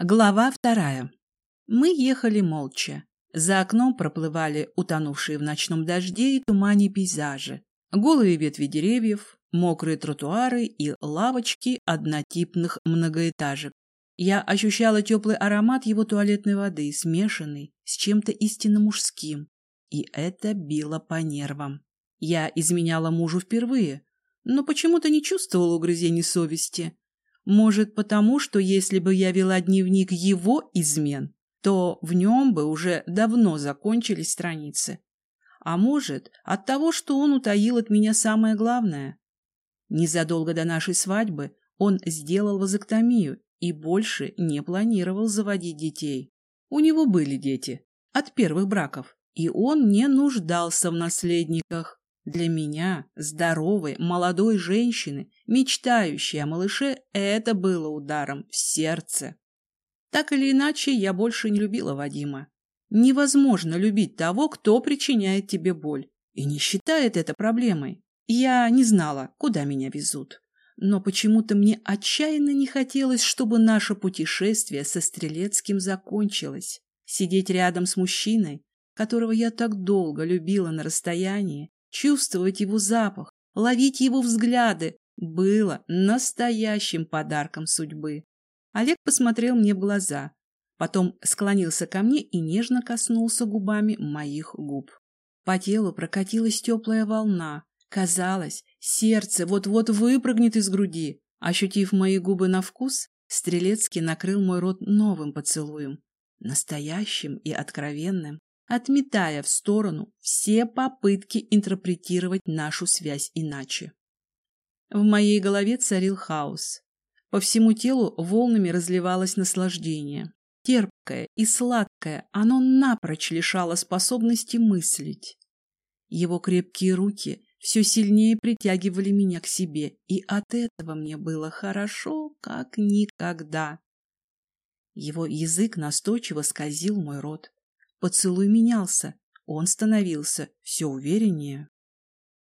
Глава вторая. Мы ехали молча. За окном проплывали утонувшие в ночном дожде и тумане пейзажи. Голые ветви деревьев, мокрые тротуары и лавочки однотипных многоэтажек. Я ощущала теплый аромат его туалетной воды, смешанный с чем-то истинно мужским. И это било по нервам. Я изменяла мужу впервые, но почему-то не чувствовала угрызений совести. Может, потому что если бы я вела дневник его измен, то в нем бы уже давно закончились страницы. А может, от того, что он утаил от меня самое главное. Незадолго до нашей свадьбы он сделал вазоктомию и больше не планировал заводить детей. У него были дети от первых браков, и он не нуждался в наследниках. Для меня, здоровой, молодой женщины, мечтающей о малыше, это было ударом в сердце. Так или иначе, я больше не любила Вадима. Невозможно любить того, кто причиняет тебе боль, и не считает это проблемой. Я не знала, куда меня везут. Но почему-то мне отчаянно не хотелось, чтобы наше путешествие со Стрелецким закончилось. Сидеть рядом с мужчиной, которого я так долго любила на расстоянии, Чувствовать его запах, ловить его взгляды было настоящим подарком судьбы. Олег посмотрел мне в глаза, потом склонился ко мне и нежно коснулся губами моих губ. По телу прокатилась теплая волна. Казалось, сердце вот-вот выпрыгнет из груди. Ощутив мои губы на вкус, Стрелецкий накрыл мой рот новым поцелуем, настоящим и откровенным отметая в сторону все попытки интерпретировать нашу связь иначе. В моей голове царил хаос. По всему телу волнами разливалось наслаждение. Терпкое и сладкое, оно напрочь лишало способности мыслить. Его крепкие руки все сильнее притягивали меня к себе, и от этого мне было хорошо, как никогда. Его язык настойчиво скользил мой рот. Поцелуй менялся, он становился все увереннее.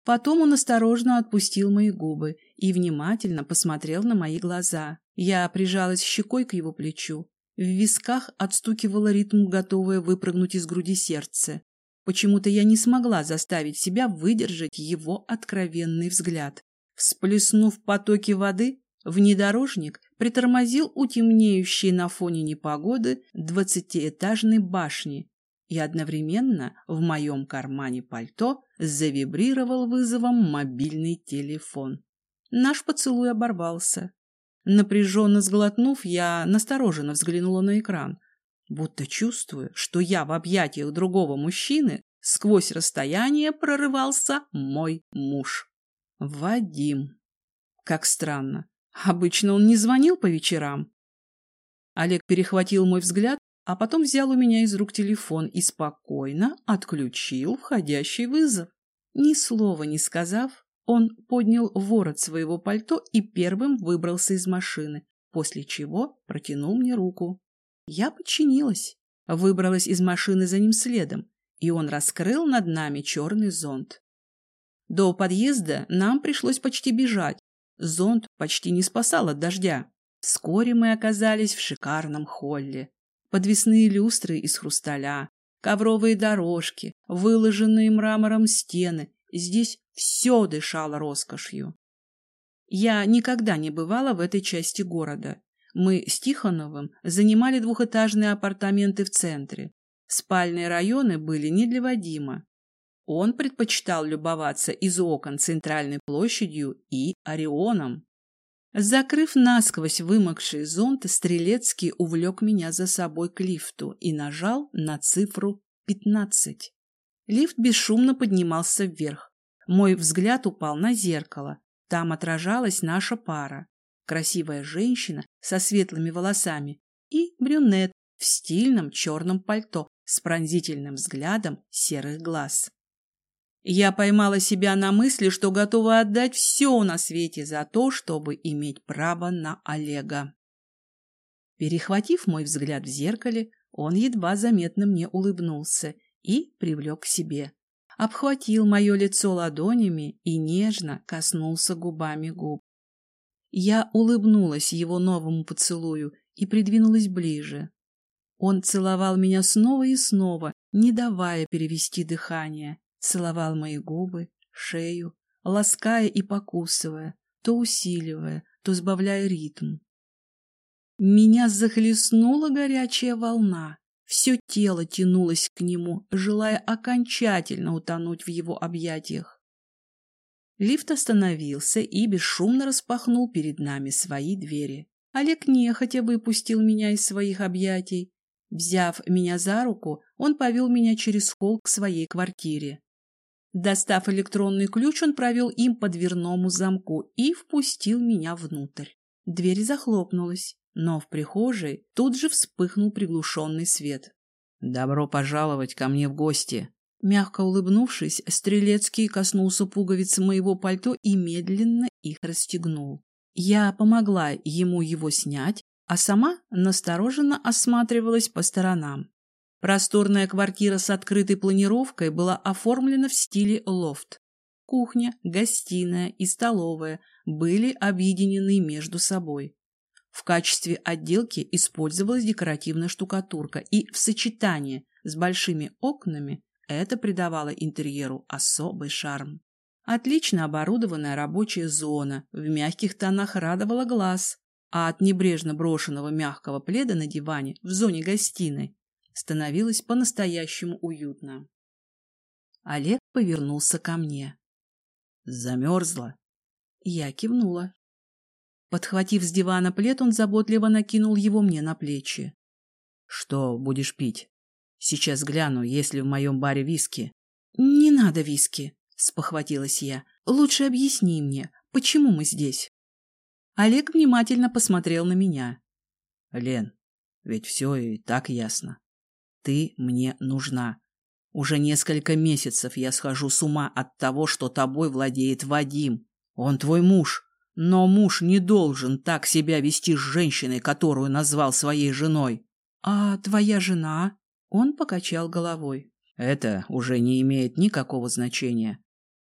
Потом он осторожно отпустил мои губы и внимательно посмотрел на мои глаза. Я прижалась щекой к его плечу. В висках отстукивало ритм, готовое выпрыгнуть из груди сердце. Почему-то я не смогла заставить себя выдержать его откровенный взгляд. Всплеснув потоки воды, внедорожник притормозил у темнеющей на фоне непогоды двадцатиэтажной башни, и одновременно в моем кармане пальто завибрировал вызовом мобильный телефон. Наш поцелуй оборвался. Напряженно сглотнув, я настороженно взглянула на экран, будто чувствую, что я в объятиях другого мужчины сквозь расстояние прорывался мой муж. Вадим. Как странно. Обычно он не звонил по вечерам. Олег перехватил мой взгляд а потом взял у меня из рук телефон и спокойно отключил входящий вызов. Ни слова не сказав, он поднял ворот своего пальто и первым выбрался из машины, после чего протянул мне руку. Я подчинилась, выбралась из машины за ним следом, и он раскрыл над нами черный зонт. До подъезда нам пришлось почти бежать. Зонт почти не спасал от дождя. Вскоре мы оказались в шикарном холле подвесные люстры из хрусталя, ковровые дорожки, выложенные мрамором стены. Здесь все дышало роскошью. Я никогда не бывала в этой части города. Мы с Тихоновым занимали двухэтажные апартаменты в центре. Спальные районы были не для Вадима. Он предпочитал любоваться из окон центральной площадью и Орионом. Закрыв насквозь вымокший зонт, Стрелецкий увлек меня за собой к лифту и нажал на цифру пятнадцать. Лифт бесшумно поднимался вверх. Мой взгляд упал на зеркало. Там отражалась наша пара. Красивая женщина со светлыми волосами и брюнет в стильном черном пальто с пронзительным взглядом серых глаз. Я поймала себя на мысли, что готова отдать все на свете за то, чтобы иметь право на Олега. Перехватив мой взгляд в зеркале, он едва заметно мне улыбнулся и привлек к себе. Обхватил мое лицо ладонями и нежно коснулся губами губ. Я улыбнулась его новому поцелую и придвинулась ближе. Он целовал меня снова и снова, не давая перевести дыхание, целовал мои губы, шею, лаская и покусывая, то усиливая, то сбавляя ритм. Меня захлестнула горячая волна. Все тело тянулось к нему, желая окончательно утонуть в его объятиях. Лифт остановился и бесшумно распахнул перед нами свои двери. Олег нехотя выпустил меня из своих объятий. Взяв меня за руку, он повел меня через холл к своей квартире. Достав электронный ключ, он провел им по дверному замку и впустил меня внутрь. Дверь захлопнулась, но в прихожей тут же вспыхнул приглушенный свет. «Добро пожаловать ко мне в гости!» Мягко улыбнувшись, Стрелецкий коснулся пуговиц моего пальто и медленно их расстегнул. Я помогла ему его снять, а сама настороженно осматривалась по сторонам. Просторная квартира с открытой планировкой была оформлена в стиле лофт. Кухня, гостиная и столовая были объединены между собой. В качестве отделки использовалась декоративная штукатурка, и в сочетании с большими окнами это придавало интерьеру особый шарм. Отлично оборудованная рабочая зона в мягких тонах радовала глаз, а от небрежно брошенного мягкого пледа на диване в зоне гостиной становилось по-настоящему уютно. Олег повернулся ко мне. Замерзла? Я кивнула. Подхватив с дивана плед, он заботливо накинул его мне на плечи. Что будешь пить? Сейчас гляну, есть ли в моем баре виски. Не надо виски, спохватилась я. Лучше объясни мне, почему мы здесь? Олег внимательно посмотрел на меня. Лен, ведь все и так ясно. Ты мне нужна. Уже несколько месяцев я схожу с ума от того, что тобой владеет Вадим. Он твой муж. Но муж не должен так себя вести с женщиной, которую назвал своей женой. А твоя жена? Он покачал головой. Это уже не имеет никакого значения.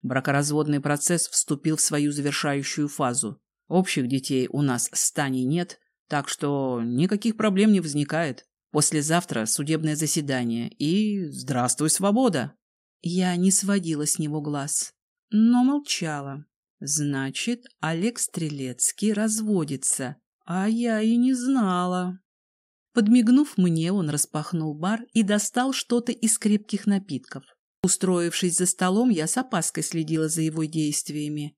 Бракоразводный процесс вступил в свою завершающую фазу. Общих детей у нас с Таней нет, так что никаких проблем не возникает. Послезавтра судебное заседание, и здравствуй, свобода. Я не сводила с него глаз, но молчала. Значит, Олег Стрелецкий разводится, а я и не знала. Подмигнув мне, он распахнул бар и достал что-то из крепких напитков. Устроившись за столом, я с опаской следила за его действиями.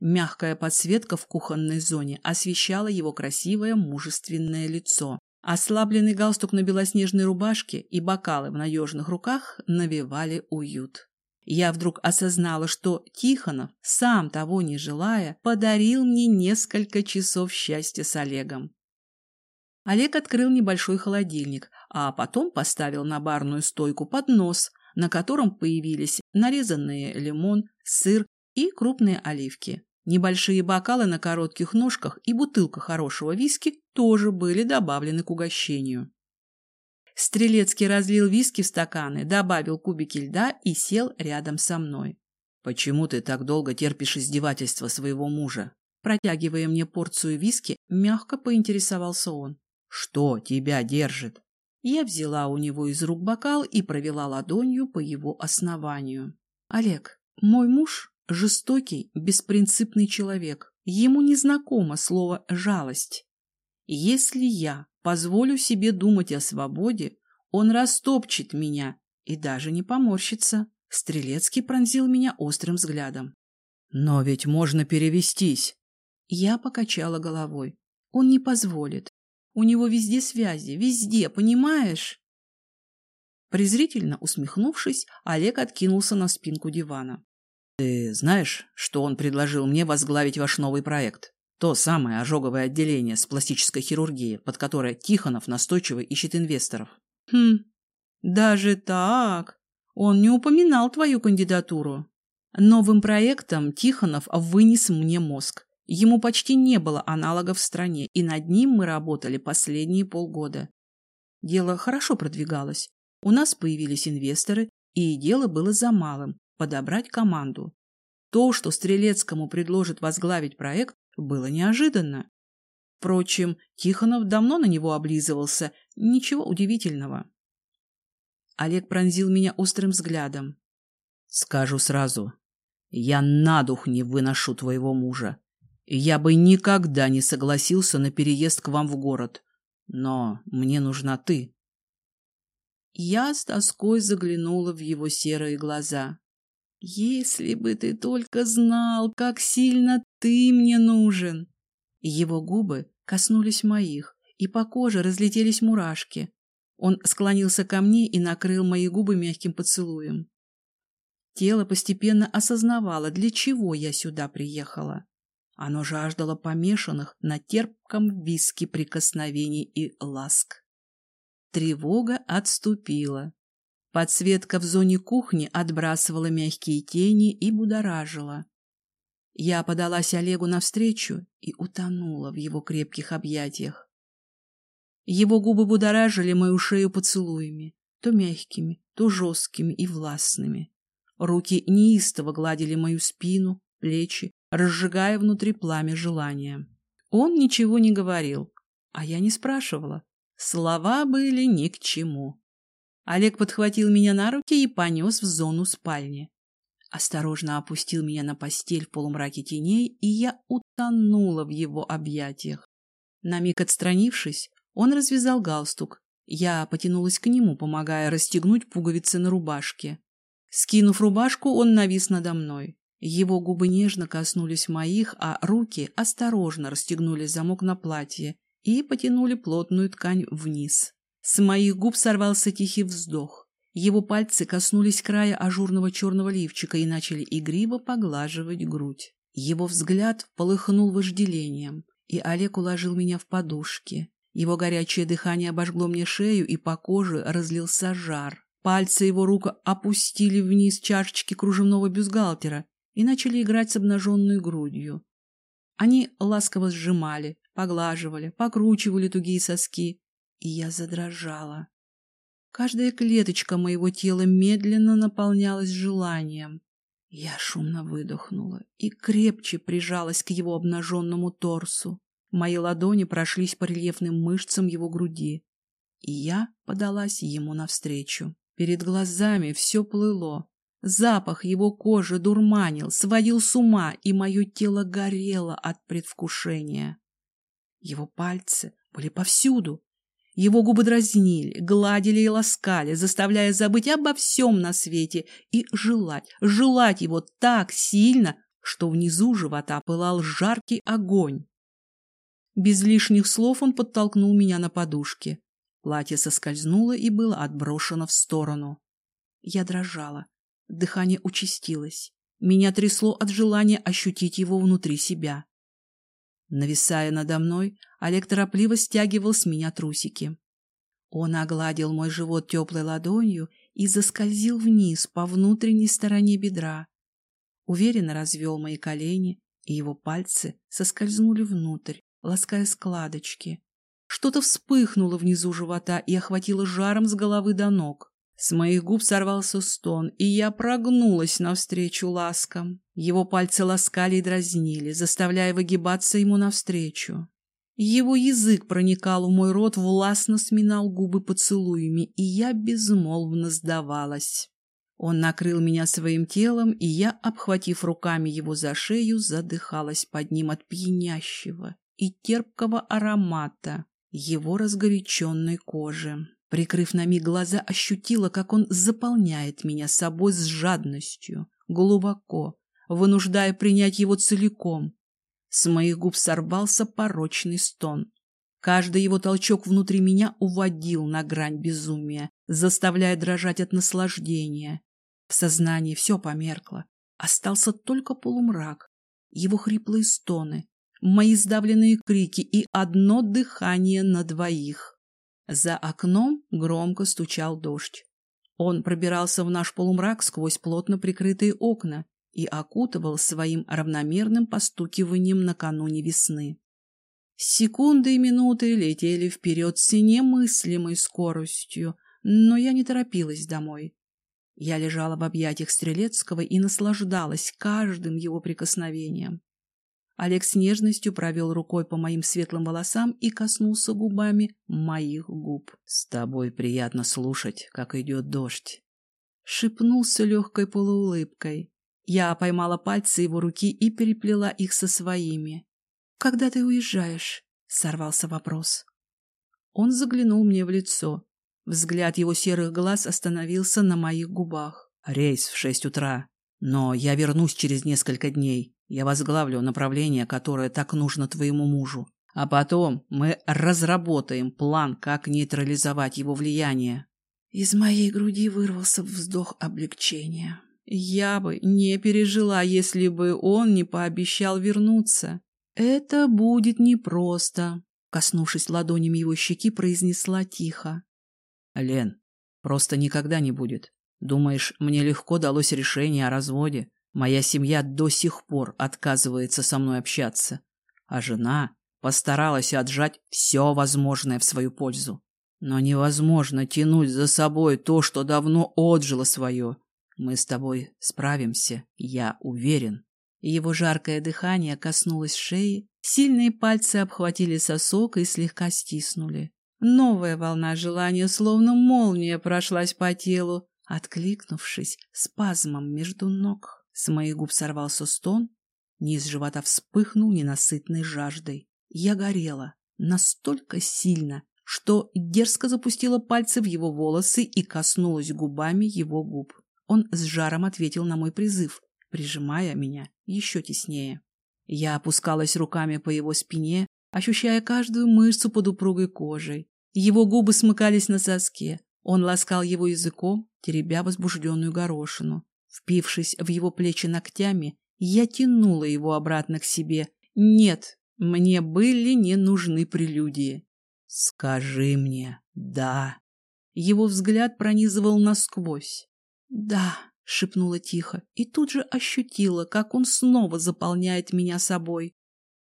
Мягкая подсветка в кухонной зоне освещала его красивое мужественное лицо. Ослабленный галстук на белоснежной рубашке и бокалы в надежных руках навевали уют. Я вдруг осознала, что Тихонов, сам того не желая, подарил мне несколько часов счастья с Олегом. Олег открыл небольшой холодильник, а потом поставил на барную стойку поднос, на котором появились нарезанные лимон, сыр и крупные оливки. Небольшие бокалы на коротких ножках и бутылка хорошего виски тоже были добавлены к угощению. Стрелецкий разлил виски в стаканы, добавил кубики льда и сел рядом со мной. «Почему ты так долго терпишь издевательства своего мужа?» Протягивая мне порцию виски, мягко поинтересовался он. «Что тебя держит?» Я взяла у него из рук бокал и провела ладонью по его основанию. «Олег, мой муж жестокий, беспринципный человек. Ему не знакомо слово «жалость». Если я позволю себе думать о свободе, он растопчет меня и даже не поморщится. Стрелецкий пронзил меня острым взглядом. «Но ведь можно перевестись!» Я покачала головой. «Он не позволит. У него везде связи, везде, понимаешь?» Презрительно усмехнувшись, Олег откинулся на спинку дивана. Ты знаешь, что он предложил мне возглавить ваш новый проект? То самое ожоговое отделение с пластической хирургией, под которое Тихонов настойчиво ищет инвесторов. Хм, даже так? Он не упоминал твою кандидатуру. Новым проектом Тихонов вынес мне мозг. Ему почти не было аналогов в стране, и над ним мы работали последние полгода. Дело хорошо продвигалось. У нас появились инвесторы, и дело было за малым подобрать команду. То, что Стрелецкому предложит возглавить проект, было неожиданно. Впрочем, Тихонов давно на него облизывался, ничего удивительного. Олег пронзил меня острым взглядом. Скажу сразу, я на дух не выношу твоего мужа. Я бы никогда не согласился на переезд к вам в город. Но мне нужна ты. Я с тоской заглянула в его серые глаза. «Если бы ты только знал, как сильно ты мне нужен!» Его губы коснулись моих, и по коже разлетелись мурашки. Он склонился ко мне и накрыл мои губы мягким поцелуем. Тело постепенно осознавало, для чего я сюда приехала. Оно жаждало помешанных на терпком виске прикосновений и ласк. Тревога отступила. Подсветка в зоне кухни отбрасывала мягкие тени и будоражила. Я подалась Олегу навстречу и утонула в его крепких объятиях. Его губы будоражили мою шею поцелуями, то мягкими, то жесткими и властными. Руки неистово гладили мою спину, плечи, разжигая внутри пламя желания. Он ничего не говорил, а я не спрашивала. Слова были ни к чему. Олег подхватил меня на руки и понес в зону спальни. Осторожно опустил меня на постель в полумраке теней, и я утонула в его объятиях. На миг отстранившись, он развязал галстук. Я потянулась к нему, помогая расстегнуть пуговицы на рубашке. Скинув рубашку, он навис надо мной. Его губы нежно коснулись моих, а руки осторожно расстегнули замок на платье и потянули плотную ткань вниз. С моих губ сорвался тихий вздох. Его пальцы коснулись края ажурного черного лифчика и начали игриво поглаживать грудь. Его взгляд полыхнул вожделением, и Олег уложил меня в подушки. Его горячее дыхание обожгло мне шею, и по коже разлился жар. Пальцы его рук опустили вниз чашечки кружевного бюстгальтера и начали играть с обнаженной грудью. Они ласково сжимали, поглаживали, покручивали тугие соски, и я задрожала. Каждая клеточка моего тела медленно наполнялась желанием. Я шумно выдохнула и крепче прижалась к его обнаженному торсу. Мои ладони прошлись по рельефным мышцам его груди, и я подалась ему навстречу. Перед глазами все плыло. Запах его кожи дурманил, сводил с ума, и мое тело горело от предвкушения. Его пальцы были повсюду. Его губы дразнили, гладили и ласкали, заставляя забыть обо всем на свете и желать, желать его так сильно, что внизу живота пылал жаркий огонь. Без лишних слов он подтолкнул меня на подушке. Платье соскользнуло и было отброшено в сторону. Я дрожала. Дыхание участилось. Меня трясло от желания ощутить его внутри себя. Нависая надо мной, Олег торопливо стягивал с меня трусики. Он огладил мой живот теплой ладонью и заскользил вниз по внутренней стороне бедра. Уверенно развел мои колени, и его пальцы соскользнули внутрь, лаская складочки. Что-то вспыхнуло внизу живота и охватило жаром с головы до ног. С моих губ сорвался стон, и я прогнулась навстречу ласкам. Его пальцы ласкали и дразнили, заставляя выгибаться ему навстречу. Его язык проникал в мой рот, властно сминал губы поцелуями, и я безмолвно сдавалась. Он накрыл меня своим телом, и я, обхватив руками его за шею, задыхалась под ним от пьянящего и терпкого аромата, его разгоряченной кожи. Прикрыв на миг глаза, ощутила, как он заполняет меня собой с жадностью, глубоко, вынуждая принять его целиком. С моих губ сорвался порочный стон. Каждый его толчок внутри меня уводил на грань безумия, заставляя дрожать от наслаждения. В сознании все померкло. Остался только полумрак, его хриплые стоны, мои сдавленные крики и одно дыхание на двоих. За окном громко стучал дождь. Он пробирался в наш полумрак сквозь плотно прикрытые окна и окутывал своим равномерным постукиванием накануне весны. Секунды и минуты летели вперед с немыслимой скоростью, но я не торопилась домой. Я лежала в объятиях Стрелецкого и наслаждалась каждым его прикосновением. Олег с нежностью провел рукой по моим светлым волосам и коснулся губами моих губ. «С тобой приятно слушать, как идет дождь», — шепнулся легкой полуулыбкой. Я поймала пальцы его руки и переплела их со своими. «Когда ты уезжаешь?» — сорвался вопрос. Он заглянул мне в лицо. Взгляд его серых глаз остановился на моих губах. «Рейс в шесть утра. Но я вернусь через несколько дней. Я возглавлю направление, которое так нужно твоему мужу. А потом мы разработаем план, как нейтрализовать его влияние». Из моей груди вырвался вздох облегчения. Я бы не пережила, если бы он не пообещал вернуться. Это будет непросто, коснувшись ладонями его щеки, произнесла тихо. Лен, просто никогда не будет. Думаешь, мне легко далось решение о разводе? Моя семья до сих пор отказывается со мной общаться. А жена постаралась отжать все возможное в свою пользу. Но невозможно тянуть за собой то, что давно отжило свое. Мы с тобой справимся, я уверен. Его жаркое дыхание коснулось шеи, сильные пальцы обхватили сосок и слегка стиснули. Новая волна желания, словно молния, прошлась по телу, откликнувшись спазмом между ног. С моих губ сорвался стон, низ живота вспыхнул ненасытной жаждой. Я горела настолько сильно, что дерзко запустила пальцы в его волосы и коснулась губами его губ. Он с жаром ответил на мой призыв, прижимая меня еще теснее. Я опускалась руками по его спине, ощущая каждую мышцу под упругой кожей. Его губы смыкались на соске. Он ласкал его языком, теребя возбужденную горошину. Впившись в его плечи ногтями, я тянула его обратно к себе. Нет, мне были не нужны прелюдии. «Скажи мне «да». Его взгляд пронизывал насквозь. «Да», — шепнула тихо, и тут же ощутила, как он снова заполняет меня собой.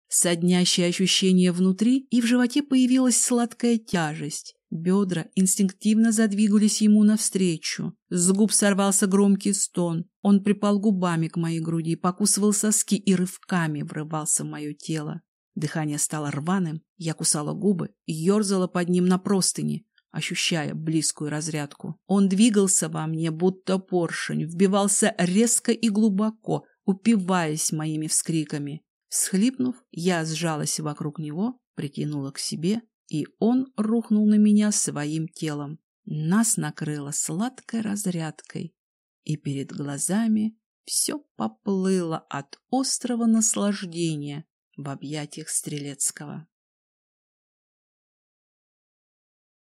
Соднящее ощущение внутри, и в животе появилась сладкая тяжесть. Бедра инстинктивно задвигались ему навстречу. С губ сорвался громкий стон. Он припал губами к моей груди, покусывал соски и рывками врывался в мое тело. Дыхание стало рваным, я кусала губы и ерзала под ним на простыни, ощущая близкую разрядку. Он двигался во мне, будто поршень, вбивался резко и глубоко, упиваясь моими вскриками. Схлипнув, я сжалась вокруг него, прикинула к себе, и он рухнул на меня своим телом. Нас накрыло сладкой разрядкой, и перед глазами все поплыло от острого наслаждения в объятиях Стрелецкого.